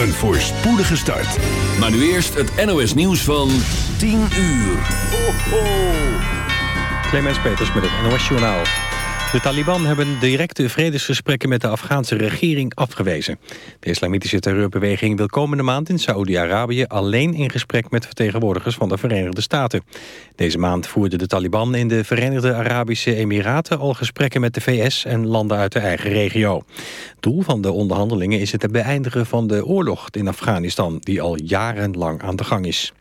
Een voorspoedige start. Maar nu eerst het NOS nieuws van 10 uur. Ho. Clemens Peters met het NOS Journaal. De Taliban hebben directe vredesgesprekken met de Afghaanse regering afgewezen. De islamitische terreurbeweging wil komende maand in Saoedi-Arabië alleen in gesprek met vertegenwoordigers van de Verenigde Staten. Deze maand voerden de Taliban in de Verenigde Arabische Emiraten al gesprekken met de VS en landen uit de eigen regio. Doel van de onderhandelingen is het beëindigen van de oorlog in Afghanistan, die al jarenlang aan de gang is.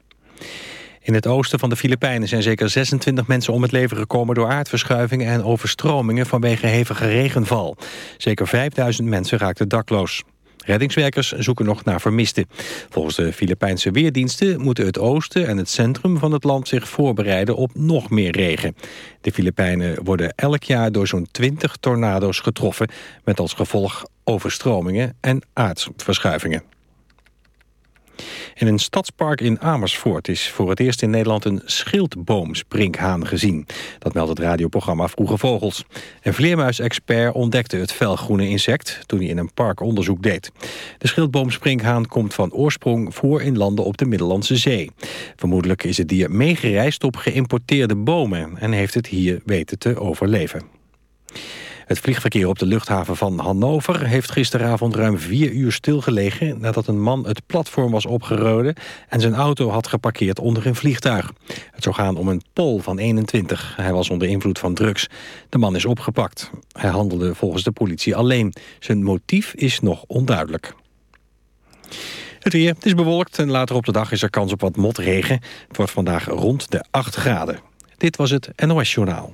In het oosten van de Filipijnen zijn zeker 26 mensen om het leven gekomen... door aardverschuivingen en overstromingen vanwege hevige regenval. Zeker 5000 mensen raakten dakloos. Reddingswerkers zoeken nog naar vermisten. Volgens de Filipijnse weerdiensten moeten het oosten en het centrum van het land zich voorbereiden op nog meer regen. De Filipijnen worden elk jaar door zo'n 20 tornado's getroffen met als gevolg overstromingen en aardverschuivingen. In een stadspark in Amersfoort is voor het eerst in Nederland een schildboomsprinkhaan gezien. Dat meldt het radioprogramma Vroege Vogels. Een vleermuisexpert ontdekte het felgroene insect toen hij in een park onderzoek deed. De schildboomsprinkhaan komt van oorsprong voor in landen op de Middellandse Zee. Vermoedelijk is het dier meegereisd op geïmporteerde bomen en heeft het hier weten te overleven. Het vliegverkeer op de luchthaven van Hannover heeft gisteravond ruim vier uur stilgelegen nadat een man het platform was opgeroden en zijn auto had geparkeerd onder een vliegtuig. Het zou gaan om een Pol van 21. Hij was onder invloed van drugs. De man is opgepakt. Hij handelde volgens de politie alleen. Zijn motief is nog onduidelijk. Het weer, het is bewolkt en later op de dag is er kans op wat motregen. Het wordt vandaag rond de 8 graden. Dit was het NOS Journaal.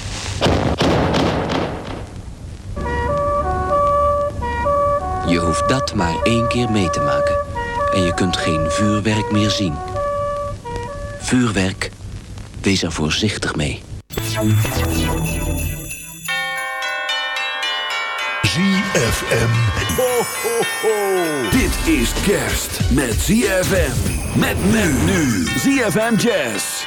hoeft dat maar één keer mee te maken. En je kunt geen vuurwerk meer zien. Vuurwerk, wees er voorzichtig mee. ZFM. Ho. Dit is kerst met ZFM. Met men nu. ZFM Jazz.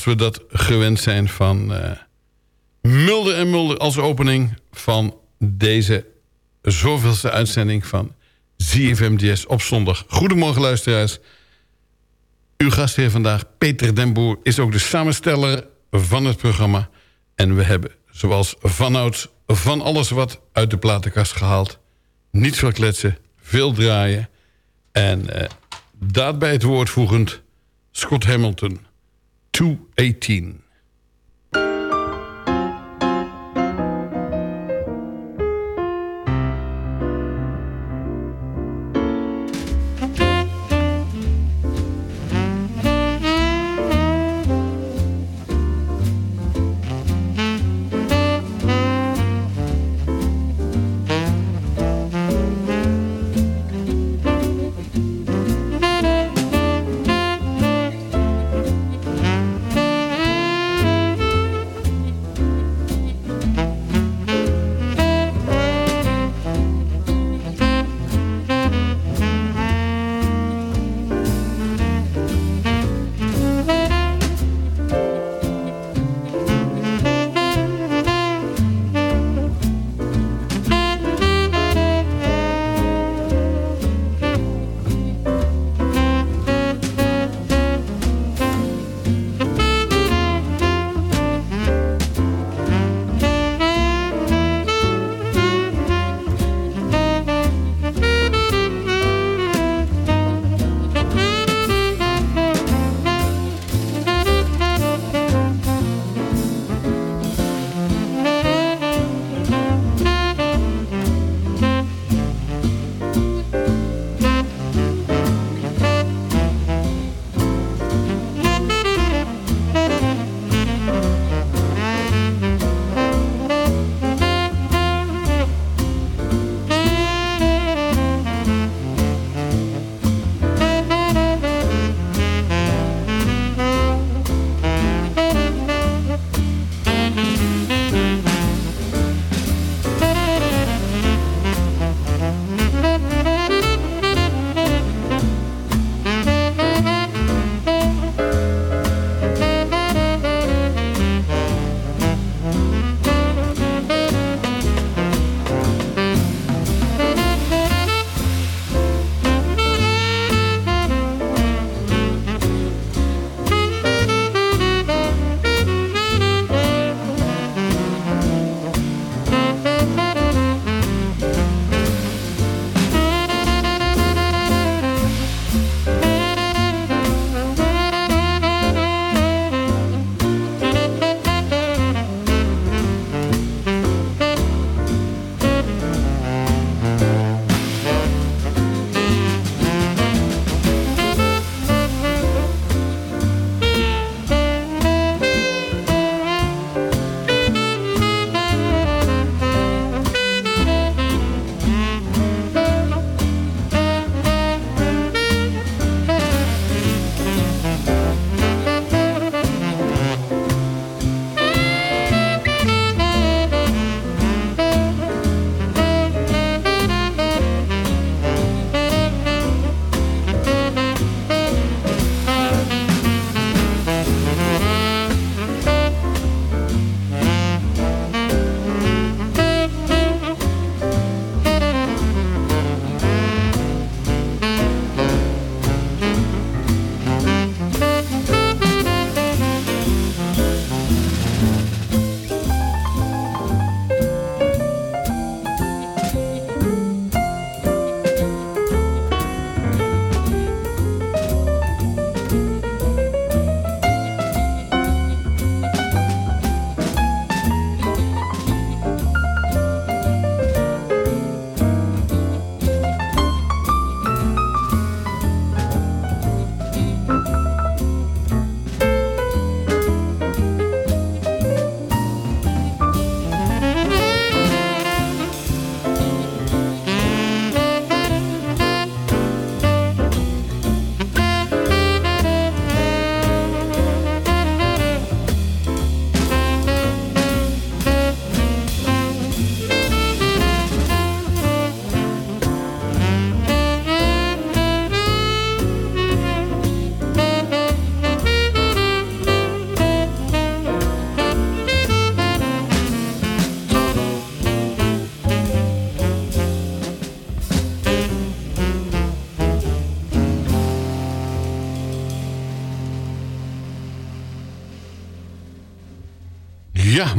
zoals we dat gewend zijn van uh, Mulder en Mulder als opening van deze zoveelste uitzending van ZFMDS op zondag. Goedemorgen luisteraars. Uw gastheer vandaag, Peter Den Boer, is ook de samensteller van het programma. En we hebben, zoals vanouds, van alles wat uit de platenkast gehaald. Niet veel kletsen, veel draaien. En eh, daarbij het woord voegend, Scott Hamilton... 218.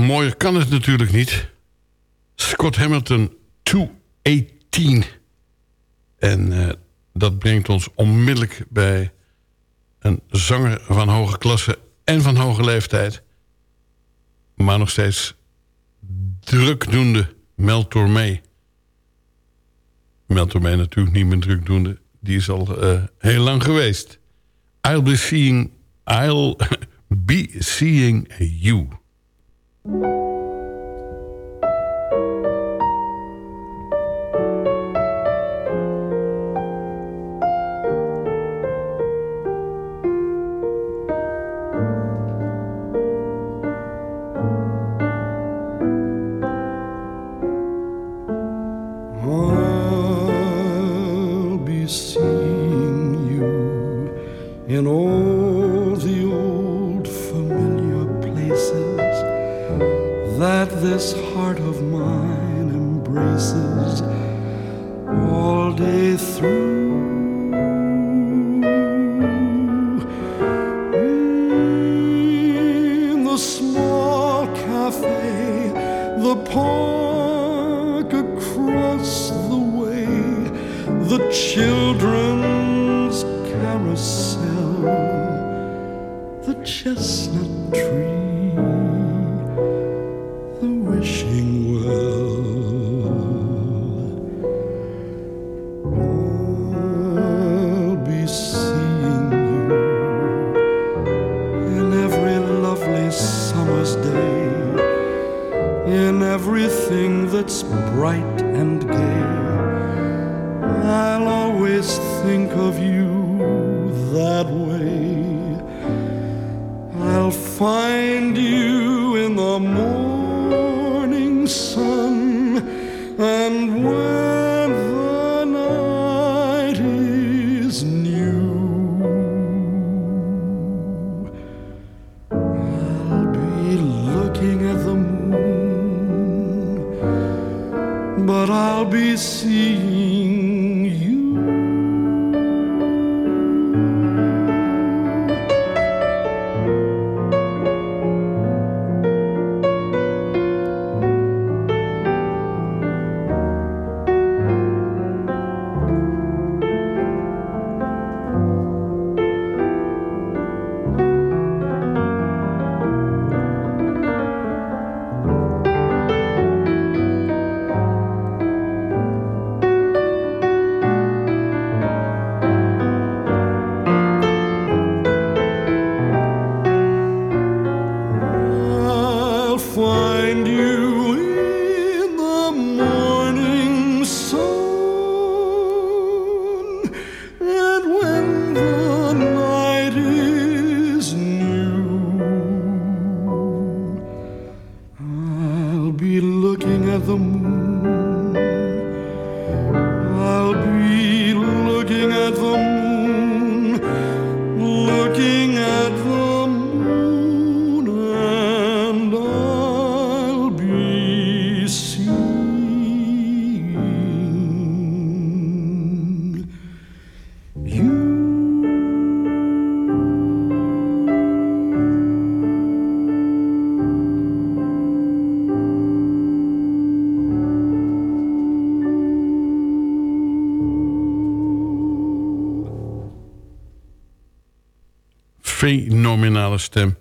Mooier kan het natuurlijk niet. Scott Hamilton 218. En uh, dat brengt ons onmiddellijk bij een zanger van hoge klasse en van hoge leeftijd. Maar nog steeds drukdoende Mel Tormé. Mel Tormé natuurlijk niet meer drukdoende. Die is al uh, heel lang geweest. I'll be seeing, I'll be seeing you. I'll I'll be seeing you. Stem.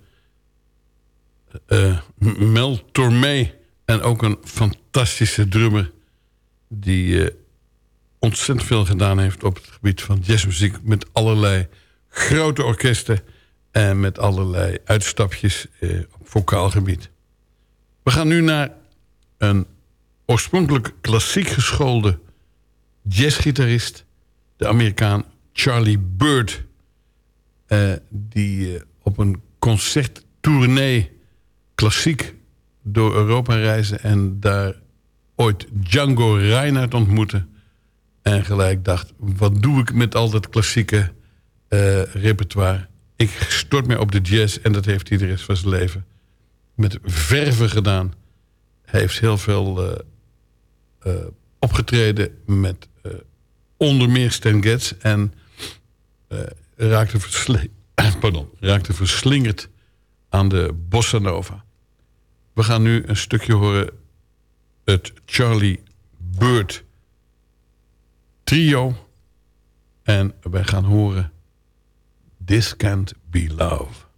Eh, Mel Tormé. En ook een fantastische drummer. Die eh, ontzettend veel gedaan heeft op het gebied van jazzmuziek. Met allerlei grote orkesten. En met allerlei uitstapjes op vocaal gebied. We gaan nu naar een oorspronkelijk klassiek geschoolde jazzgitarist. De Amerikaan Charlie Bird. die op een concerttournee klassiek door Europa reizen... en daar ooit Django Reinhardt ontmoette. En gelijk dacht, wat doe ik met al dat klassieke eh, repertoire? Ik stort mij op de jazz en dat heeft hij de rest van zijn leven met verven gedaan. Hij heeft heel veel eh, eh, opgetreden met onder meer Stan Getz... en raakte, versle- pardon, raakte verslingerd aan de bossa nova. We We gaan nu een stukje horen. Het Charlie Bird trio. En wij gaan horen... This Can't Be Love.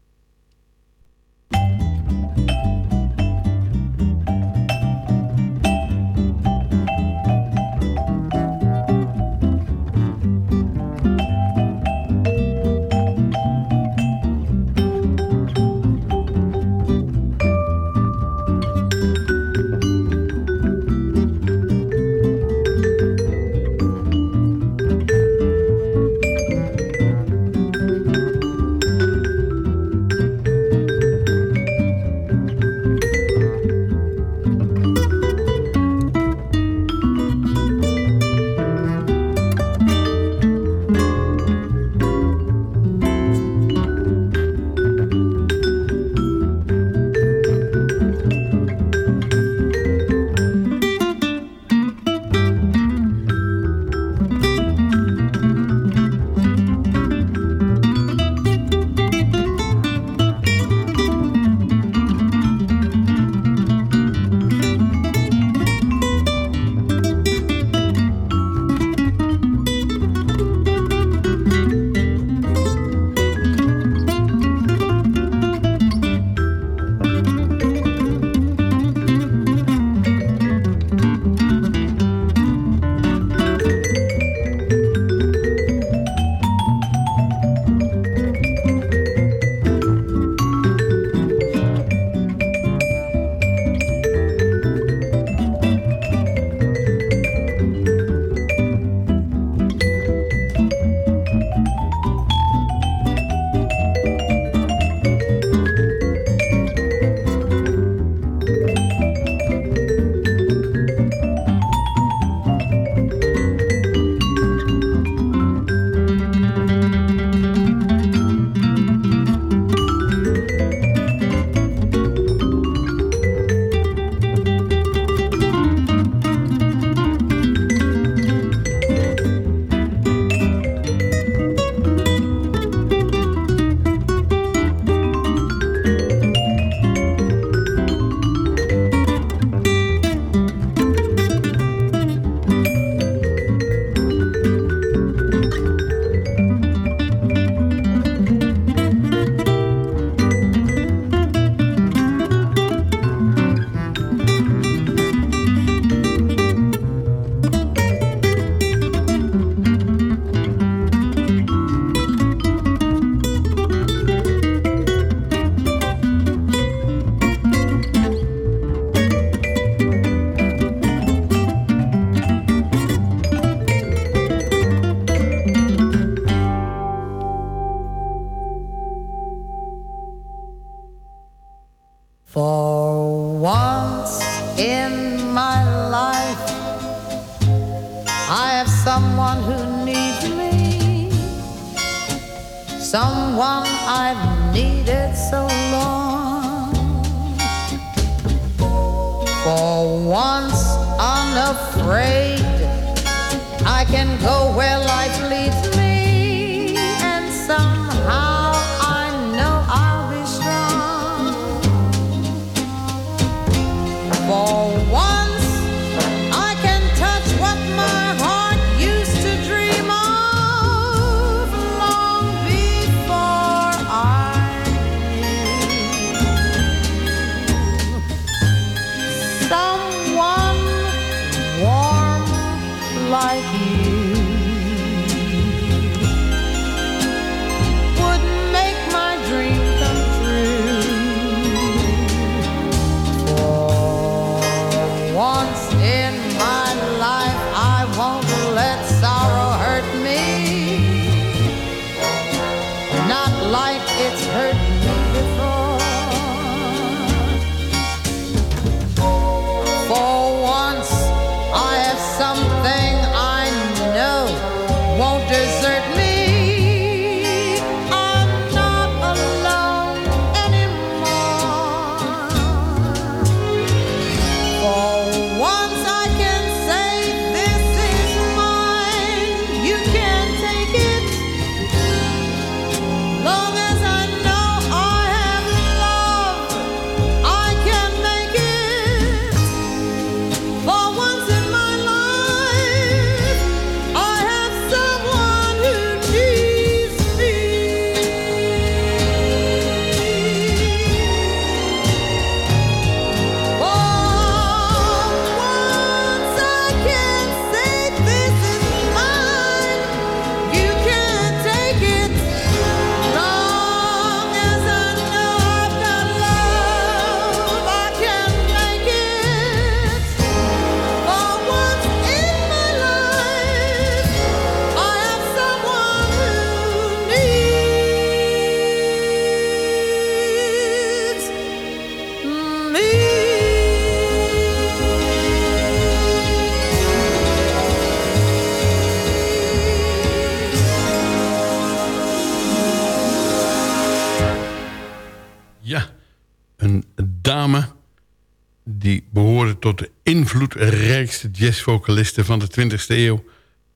Invloedrijkste jazzvocalisten van de 20e eeuw.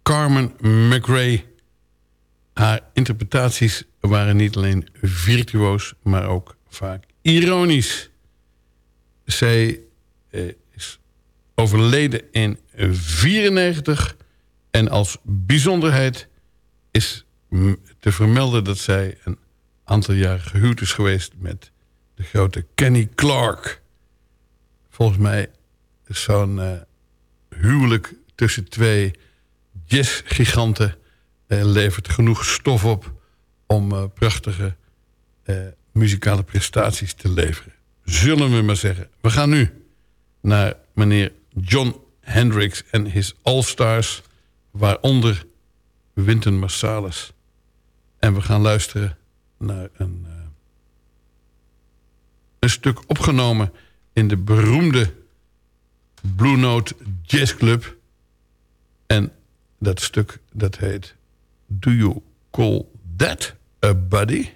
Carmen McRae. Haar interpretaties waren niet alleen virtuoos, maar ook vaak ironisch. Zij eh, is overleden in 94 en als bijzonderheid is te vermelden dat zij een aantal jaren gehuwd is geweest met de grote Kenny Clark. Volgens mij zo'n eh, huwelijk tussen twee jazzgiganten eh, levert genoeg stof op om eh, prachtige eh, muzikale prestaties te leveren. Zullen we maar zeggen. We gaan nu naar meneer John Hendricks en his All-Stars, waaronder Wynton Marsalis. En we gaan luisteren naar een, een stuk opgenomen in de beroemde Blue Note Jazz Club. En dat stuk dat heet Do You Call That a Buddy?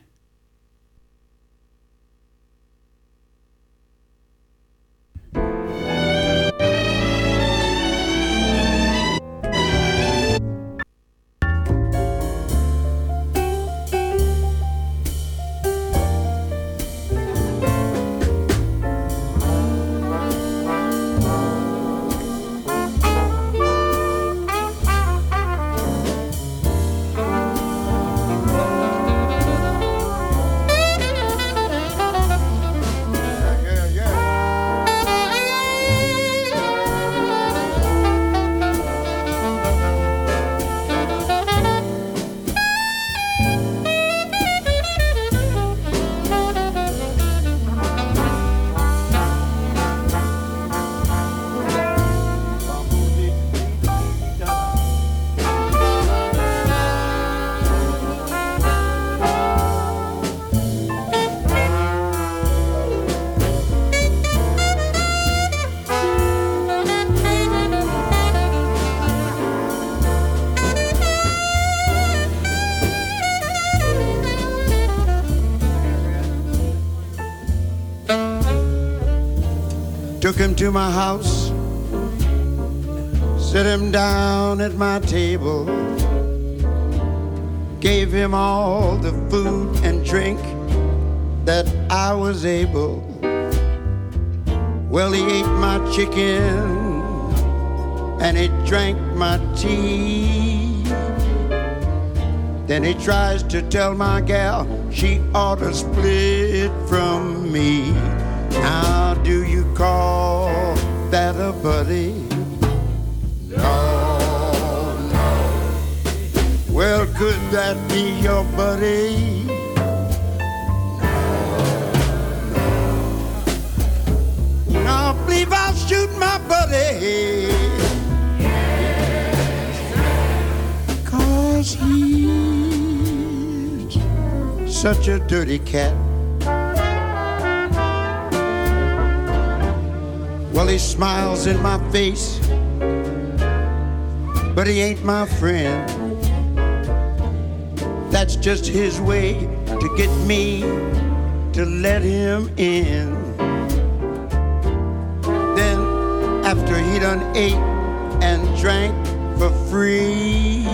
Him down at my table, gave him all the food and drink that I was able. Well, he ate my chicken and he drank my tea. Then he tries to tell my gal she ought to split from me. Now, do you call that a buddy? Could that be your buddy? No, no. I believe I'll shoot my buddy. Cause he's such a dirty cat. Well, he smiles in my face, but he ain't my friend. That's just his way to get me to let him in. Then, after he done ate and drank for free,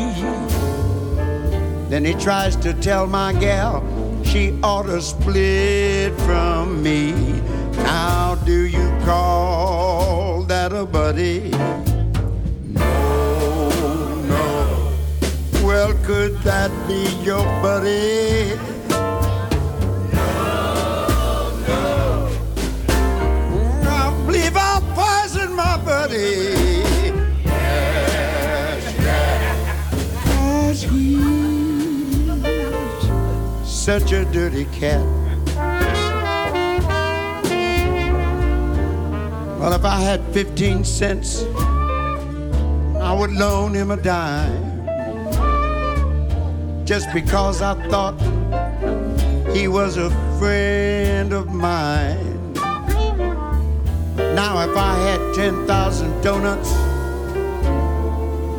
then he tries to tell my gal she ought to split from me. Now, do you call that a buddy? Could that be your buddy? No, no. I believe I'll poison my buddy. Yes, yes. such a dirty cat. Well, if I had 15 cents, I would loan him a dime just because I thought he was a friend of mine. Now, if I had 10,000 donuts,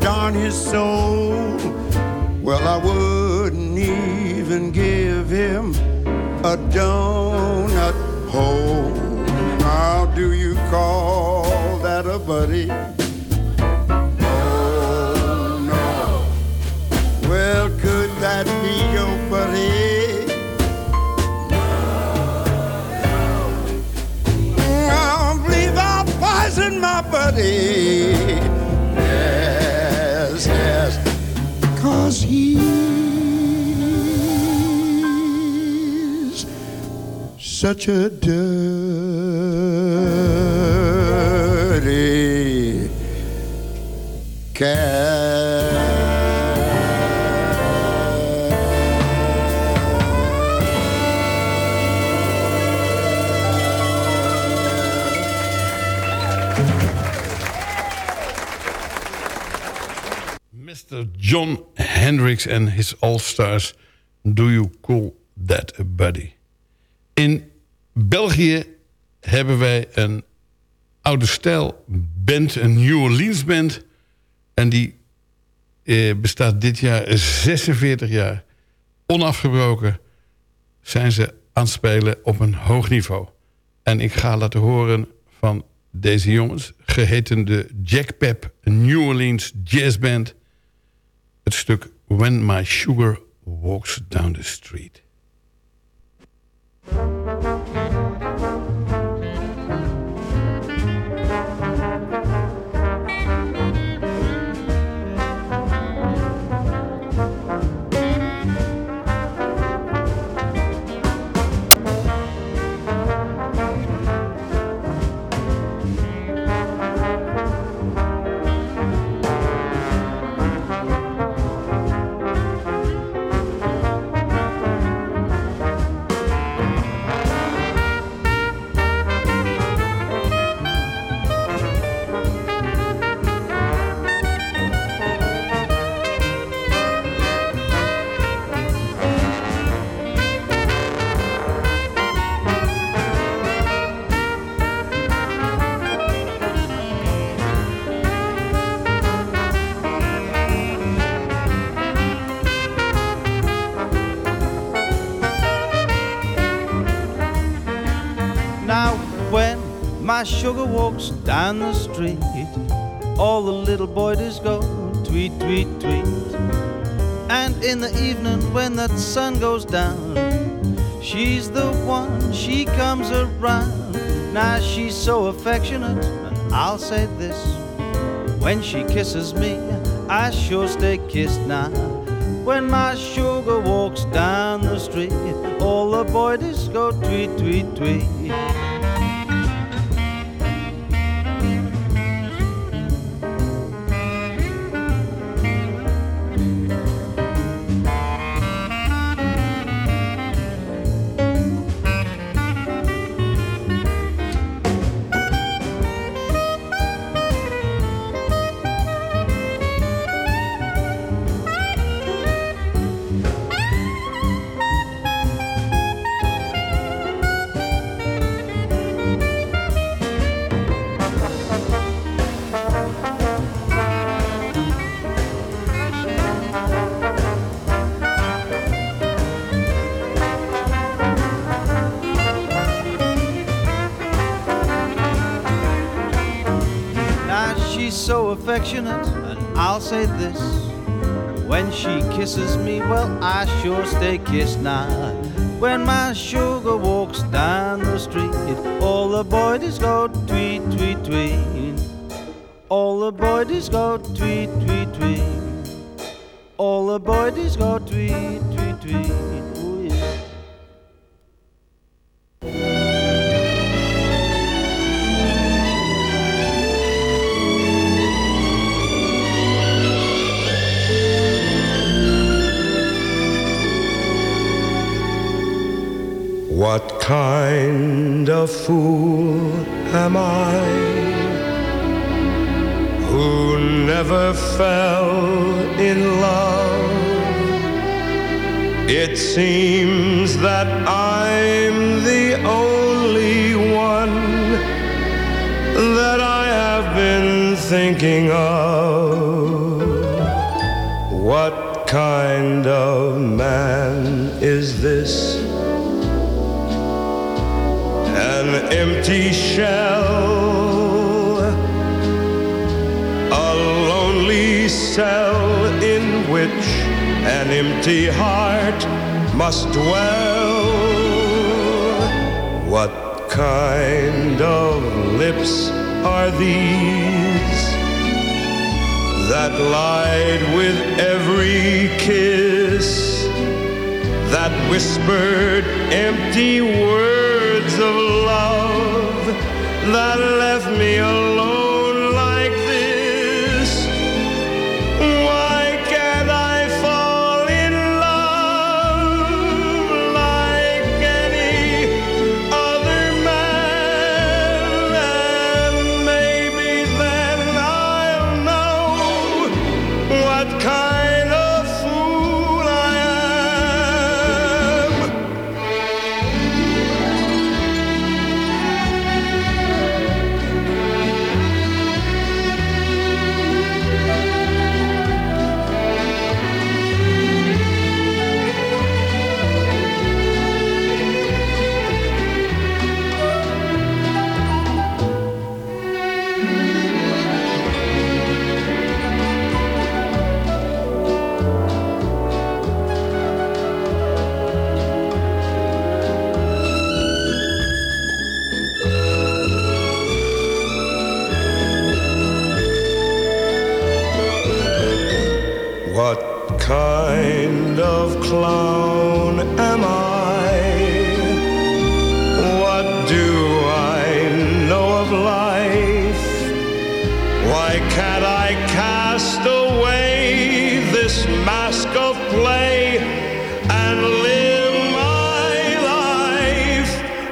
darn his soul, well, I wouldn't even give him a donut hole. How do you call that a buddy? Poison my buddy. Yes, yes. Cause he's such a dirty John Hendricks en his All-Stars. Do you call that a buddy? In België hebben wij een oude stijl band, een New Orleans band. En die eh, bestaat dit jaar 46 jaar. Onafgebroken zijn ze aan het spelen op een hoog niveau. En ik ga laten horen van deze jongens... geheten de Jack Pep New Orleans Jazz Band... het stuk When My Sugar Walks Down the Street. Sugar walks down the street, all the little boys go tweet, tweet, tweet. And in the evening, when that sun goes down, she's the one, she comes around. Now, she's so affectionate, and I'll say this when she kisses me, I sure stay kissed now. When my sugar walks down the street, all the boys go tweet, tweet, tweet. Affectionate, and I'll say this. When she kisses me, well, I sure stay kissed now. When my sugar walks down the street, all the boys go tweet, tweet, tweet. All the boys go tweet, tweet, tweet. All the boys go tweet, tweet, tweet. Cell in which an empty heart must dwell. What kind of lips are these that lied with every kiss, that whispered empty words of love, that left me alone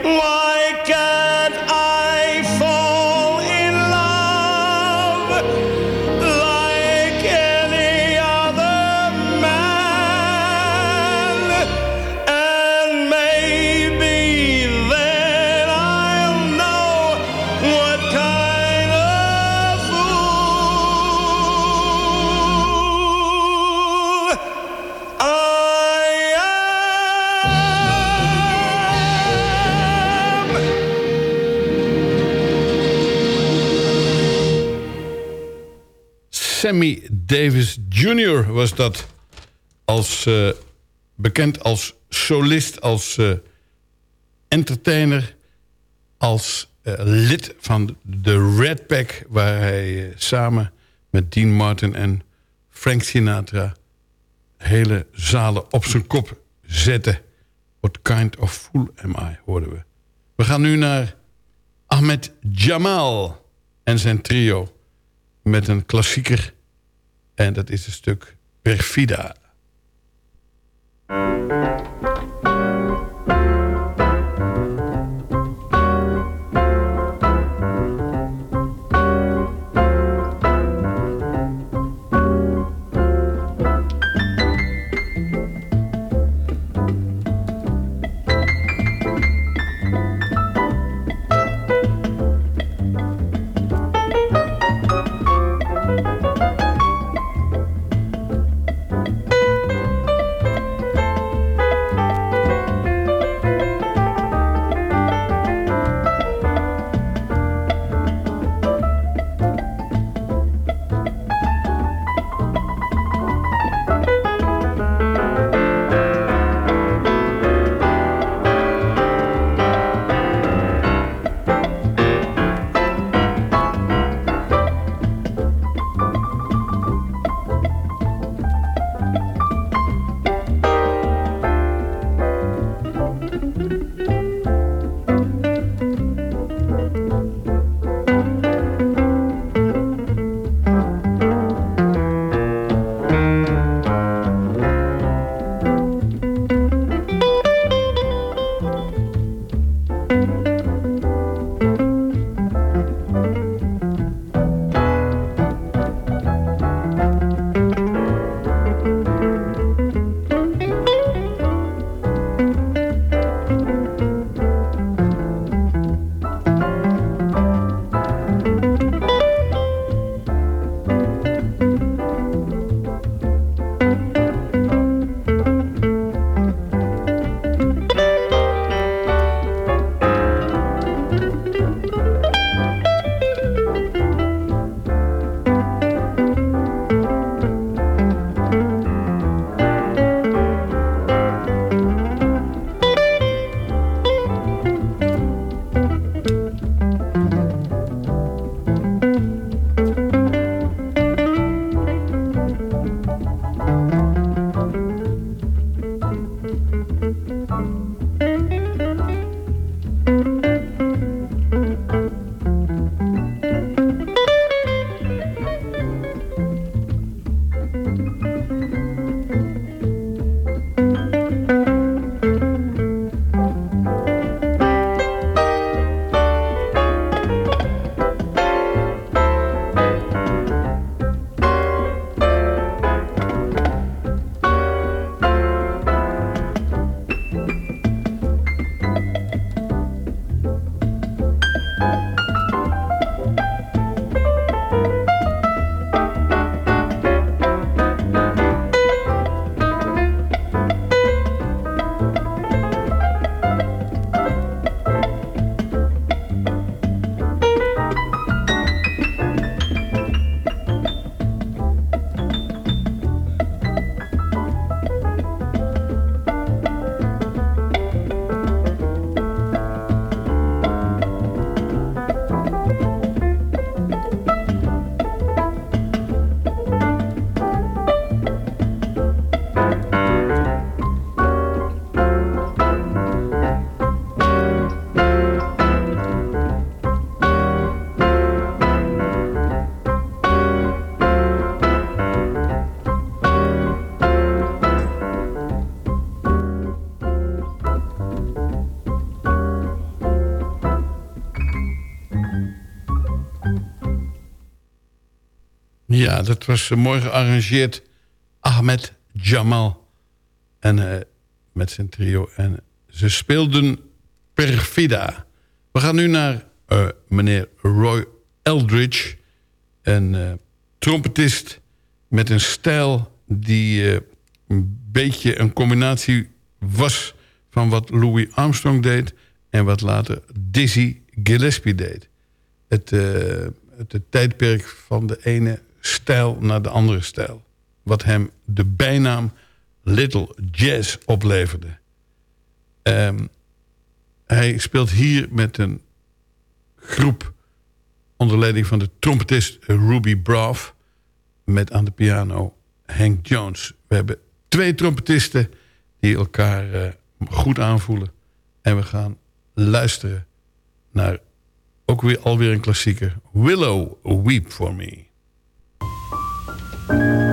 Whoa! Sammy Davis Jr. was dat. Als, eh, bekend als solist, als eh, entertainer... als eh, lid van de Red Pack... waar hij samen met Dean Martin en Frank Sinatra... hele zalen op zijn kop zette. What kind of fool am I, hoorden we. We gaan nu naar Ahmed Jamal en zijn trio... met een klassieker... En dat is een stuk Perfida. Ja, dat was eh, mooi gearrangeerd. Ahmed Jamal. En eh, met zijn trio. En ze speelden Perfida. We gaan nu naar eh, meneer Roy Eldridge. Een trompetist met een stijl die een beetje een combinatie was... van wat Louis Armstrong deed... en wat later Dizzy Gillespie deed. Het, het, het tijdperk van de ene stijl naar de andere stijl. Wat hem de bijnaam Little Jazz opleverde. Ehm, hij speelt hier met een groep onder leiding van de trompetist Ruby Braff... met aan de piano Hank Jones. We hebben twee trompetisten die elkaar eh, goed aanvoelen. En we gaan luisteren naar ook weer alweer een klassieker. Willow, Weep For Me. thank you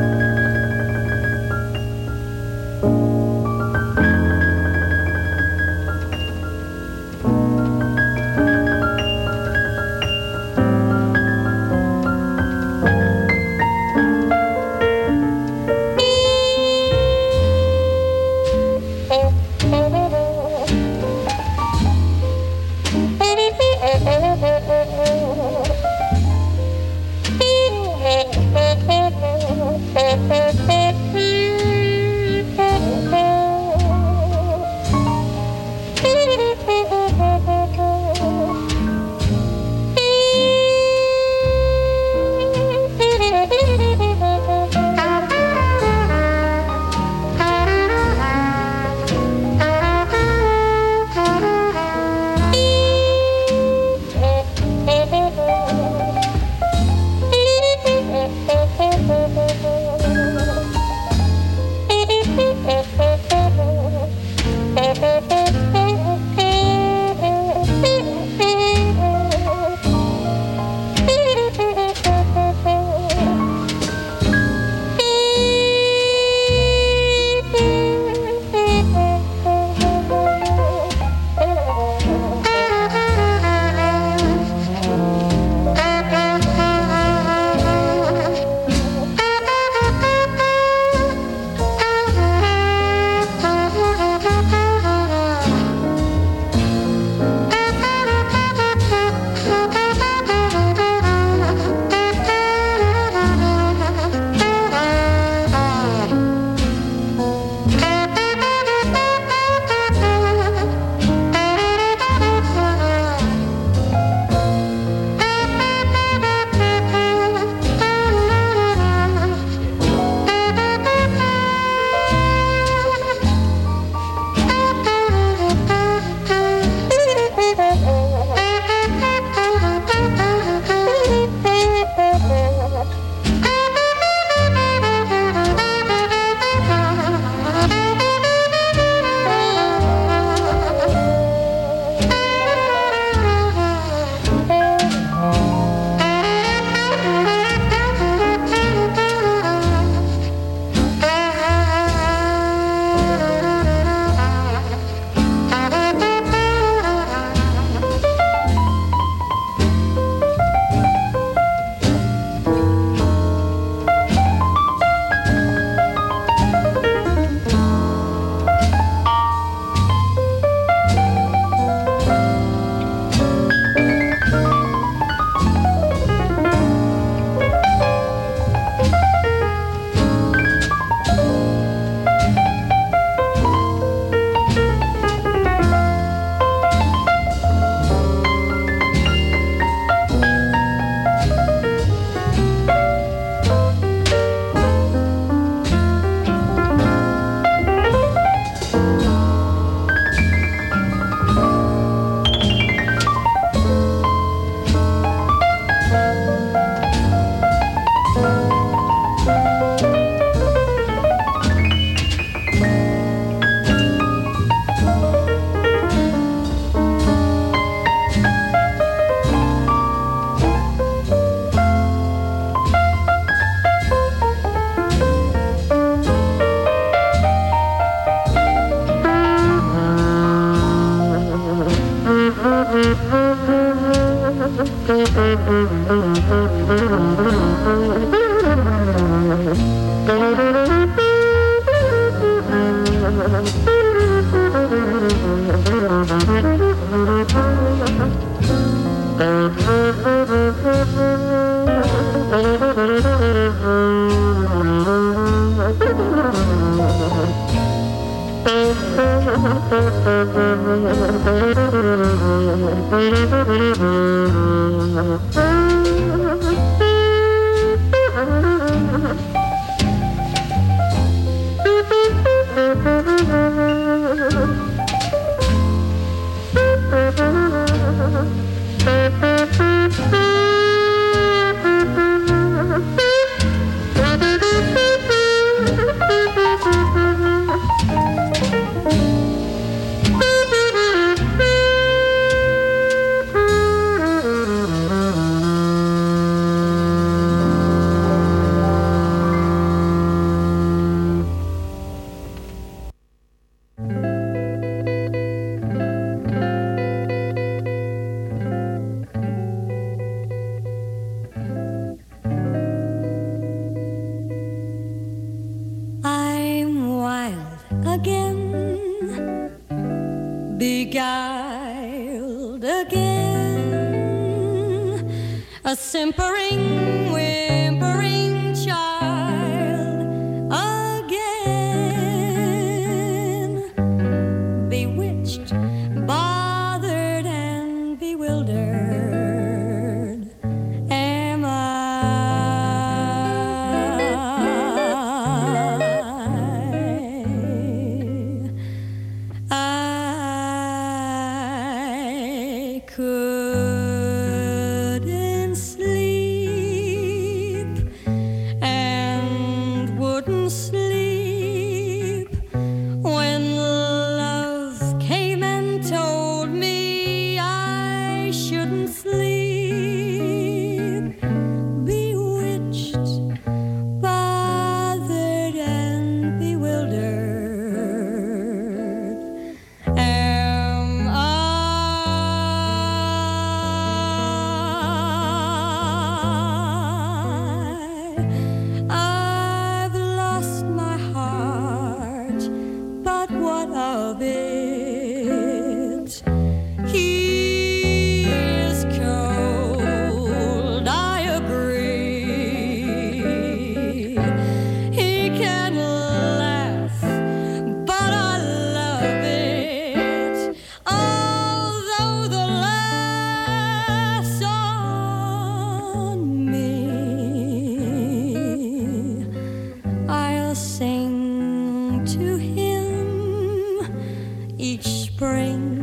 spring.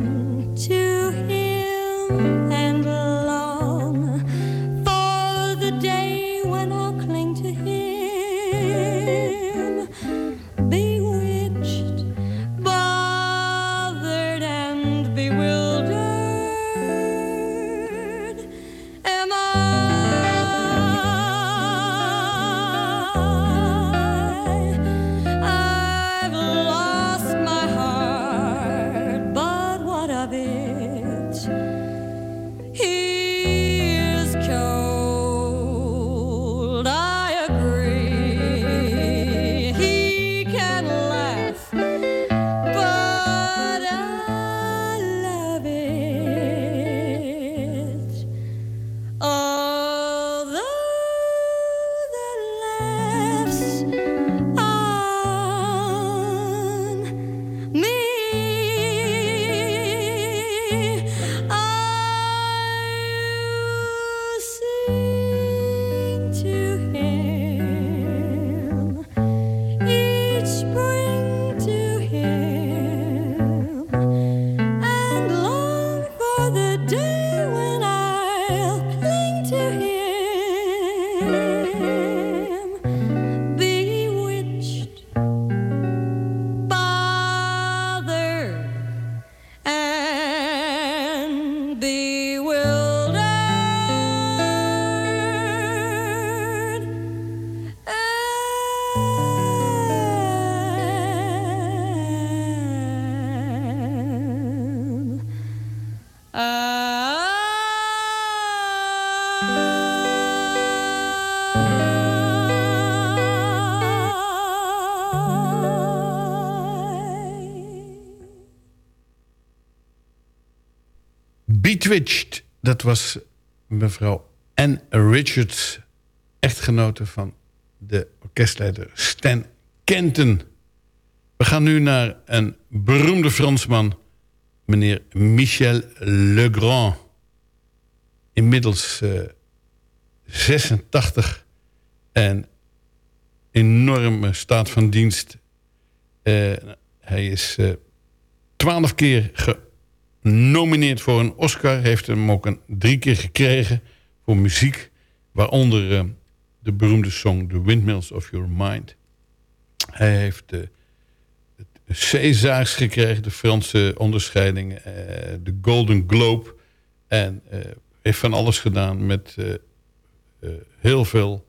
Betwitched, dat was mevrouw Anne Richards, echtgenote van de orkestleider Stan Kenton. We gaan nu naar een beroemde Fransman meneer Michel Legrand. Inmiddels uh, 86 en enorme staat van dienst. Uh, hij is uh, twaalf keer genomineerd voor een Oscar. Heeft hem ook een, drie keer gekregen voor muziek. Waaronder de beroemde song The Windmills of Your Mind. Hij heeft de Césars gekregen, de Franse onderscheiding. de Golden Globe. En heeft van alles gedaan met heel veel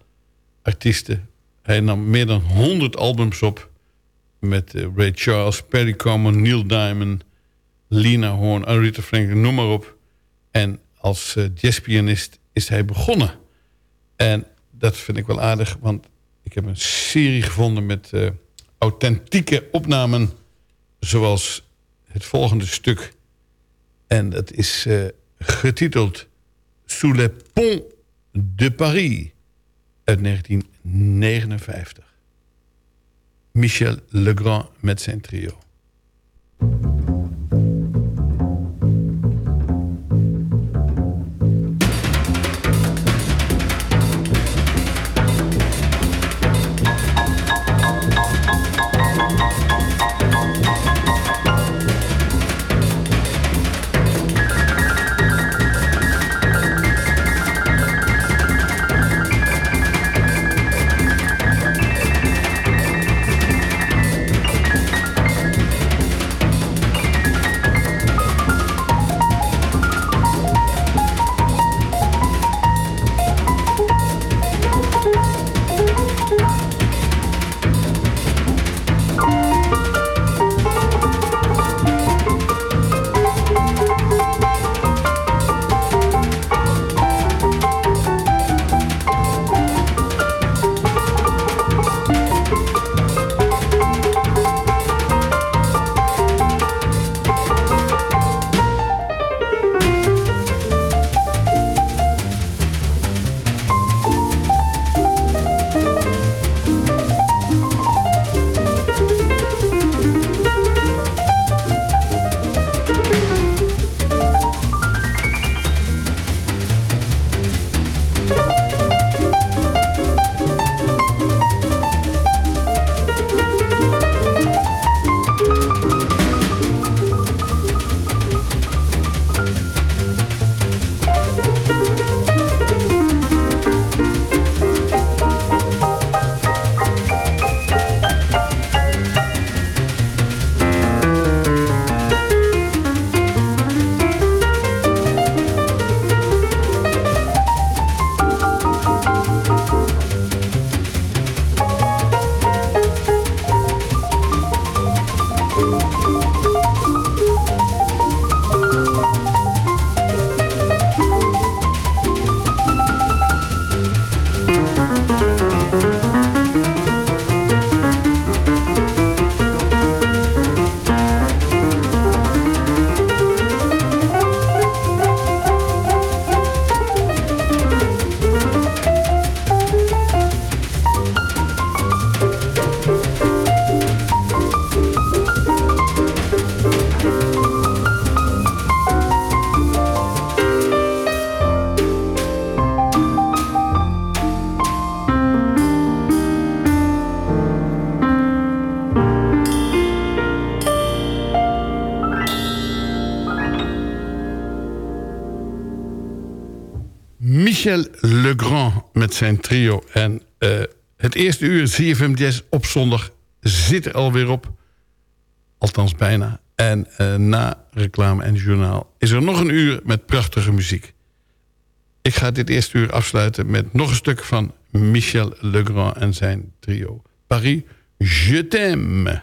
artiesten. Hij nam meer dan 100 albums op met Ray Charles, Perry Como, Neil Diamond, Lina Horne, Aretha Franklin, noem maar op. En als jazzpianist is hij begonnen. En dat vind ik wel aardig, want ik heb een serie gevonden met authentieke opnamen... zoals het volgende stuk. En dat is getiteld Sous les ponts de Paris uit 1959. Michel Legrand met zijn trio. Michel Legrand met zijn trio. En uh, het eerste uur CFM Jazz op zondag zit er alweer op. Althans bijna. En uh, na reclame en journaal is er nog een uur met prachtige muziek. Ik ga dit eerste uur afsluiten met nog een stuk van Michel Legrand en zijn trio. Paris, je t'aime.